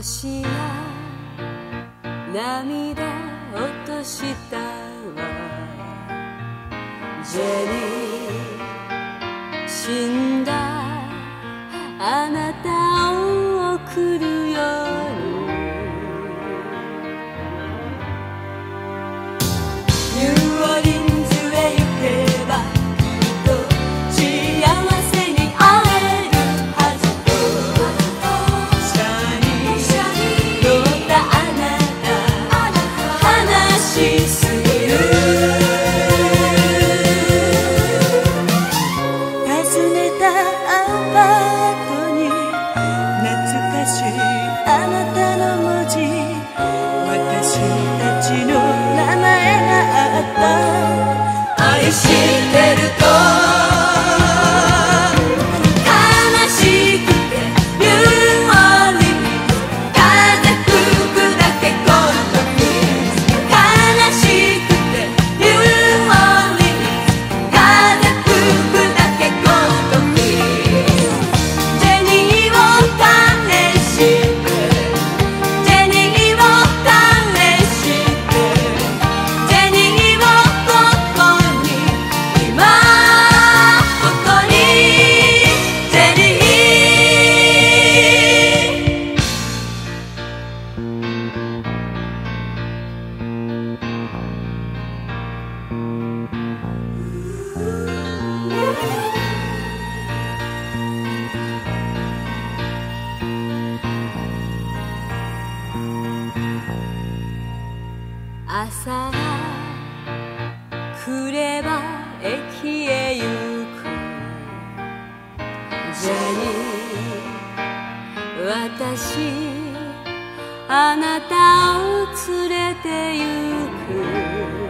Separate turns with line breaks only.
星涙落としたわ。ジェリー死んだ。あなた私たちの名前があった。愛して朝が来れば駅へ行く。ジニー私あなたを連れて行く。